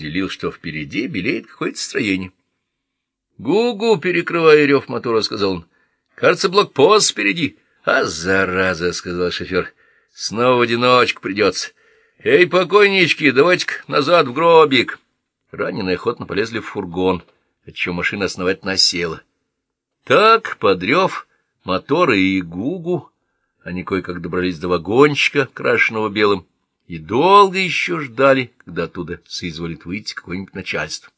определил, что впереди белеет какое-то строение. «Гугу!» — перекрывая рев мотора, сказал он. «Кажется, блокпост впереди». «А, зараза!» — сказал шофер. «Снова в одиночку придется. Эй, покойнички, давайте-ка назад в гробик!» Раненые охотно полезли в фургон, отчего машина основательно осела. Так, подрев моторы и гугу, они кое-как добрались до вагончика, крашенного белым, и долго еще ждали, когда оттуда соизволит выйти какое-нибудь начальство.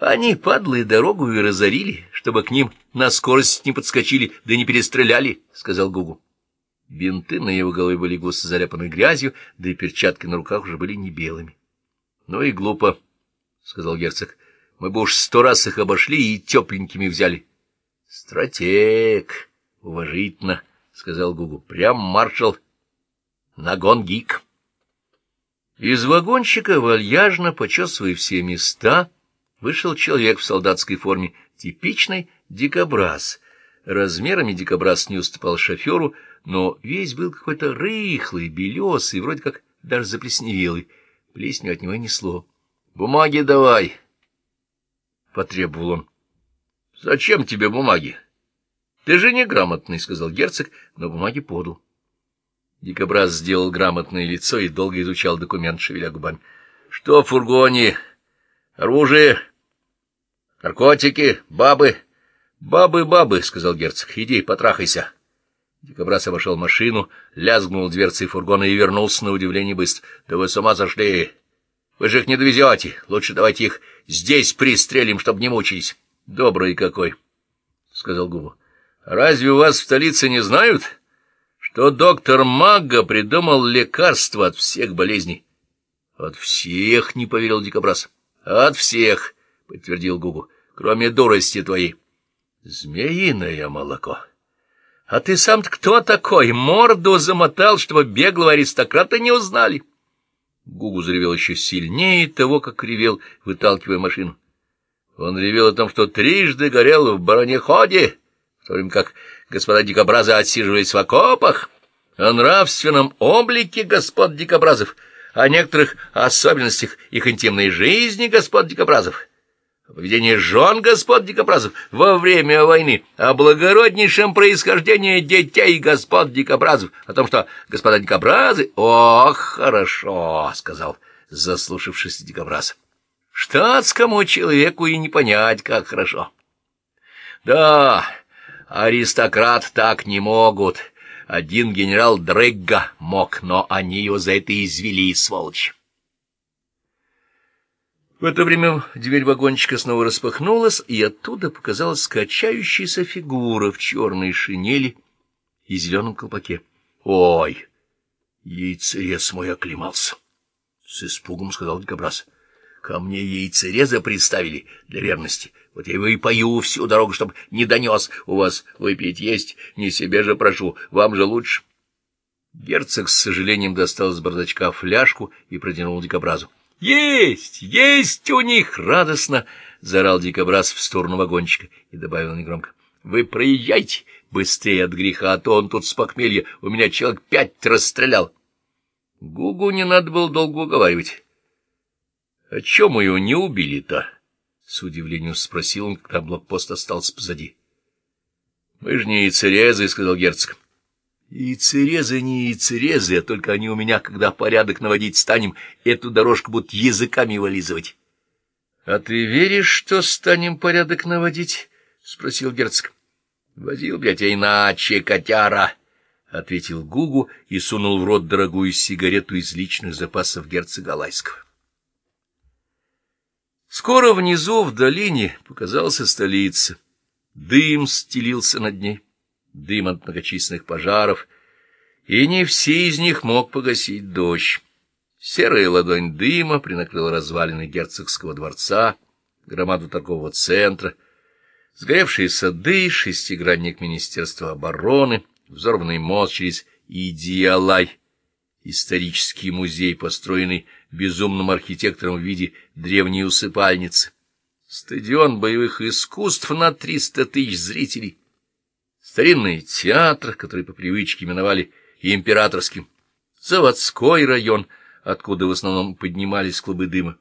Они, падлые, дорогу и разорили, чтобы к ним на скорость не подскочили, да не перестреляли, — сказал Гугу. Бинты на его голове были густо заляпаны грязью, да и перчатки на руках уже были не белыми. — Ну и глупо, — сказал герцог. — Мы бы уж сто раз их обошли и тепленькими взяли. — Стратег, уважительно, — сказал Гугу. — Прям маршал Нагон гик. Из вагончика, вальяжно почесывая все места, вышел человек в солдатской форме, типичный дикобраз. Размерами дикобраз не уступал шоферу, но весь был какой-то рыхлый, белесый, вроде как даже заплесневелый. Плесню от него несло. — Бумаги давай! — потребовал он. — Зачем тебе бумаги? — Ты же неграмотный, — сказал герцог, но бумаги подал. Дикобраз сделал грамотное лицо и долго изучал документ, шевеля губами. — Что в фургоне? Оружие? Наркотики? Бабы? — Бабы, бабы, — сказал герцог. — Иди, потрахайся. Дикобраз обошел машину, лязгнул дверцей фургона и вернулся на удивление быстро. — Да вы с ума сошли! Вы же их не довезете. Лучше давайте их здесь пристрелим, чтобы не мучились. — Добрый какой, — сказал Губу. — Разве у вас в столице не знают? — что доктор Магга придумал лекарство от всех болезней. — От всех, — не поверил Дикобраз. — От всех, — подтвердил Гугу, — кроме дурости твоей. — Змеиное молоко. — А ты сам-то кто такой? Морду замотал, чтобы беглого аристократа не узнали. Гугу заревел еще сильнее того, как ревел, выталкивая машину. Он ревел о том, что трижды горел в баронеходе, в то время как господа дикобразы отсиживались в окопах, о нравственном облике господ дикобразов, о некоторых особенностях их интимной жизни господ дикобразов, о поведении жен господ дикобразов во время войны, о благороднейшем происхождении детей господ дикобразов, о том, что господа дикобразы... — Ох, хорошо, — сказал заслушавшийся дикобраз. — Штатскому человеку и не понять, как хорошо. — Да... Аристократ так не могут. Один генерал Дрегга мог, но они его за это извели, сволочь. В это время дверь вагончика снова распахнулась, и оттуда показалась скачающаяся фигура в черной шинели и зеленом колпаке. — Ой! Яйцерез мой оклемался! — с испугом сказал Дикобраз. — Ко мне яйцереза представили для верности. Вот я его и пою всю дорогу, чтобы не донес. У вас выпить есть, не себе же прошу, вам же лучше. Герцог с сожалением достал из бардачка фляжку и протянул дикобразу. — Есть! Есть у них! — радостно заорал дикобраз в сторону вагончика и добавил негромко. — Вы проезжайте быстрее от греха, а то он тут с похмелья у меня человек пять расстрелял. Гугу не надо было долго уговаривать. — чем его не убили-то? С удивлением спросил он, когда блокпост остался позади. — Мы же не яйцерезы, — сказал герцог. — Яйцерезы не яйцерезы, а только они у меня, когда порядок наводить станем, эту дорожку будут языками вылизывать. — А ты веришь, что станем порядок наводить? — спросил герцог. — Возил я тебя иначе, котяра, — ответил Гугу и сунул в рот дорогую сигарету из личных запасов герцога Лайского. Скоро внизу, в долине, показался столица. Дым стелился над ней, дым от многочисленных пожаров, и не все из них мог погасить дождь. Серая ладонь дыма принакрыла развалины герцогского дворца, громаду торгового центра, сгоревшие сады, шестигранник Министерства обороны, взорванный мост через Идиалай, исторический музей, построенный безумным архитектором в виде древней усыпальницы, стадион боевых искусств на триста тысяч зрителей, старинный театр, который по привычке именовали императорским, заводской район, откуда в основном поднимались клубы дыма.